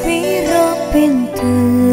piro-piro pintu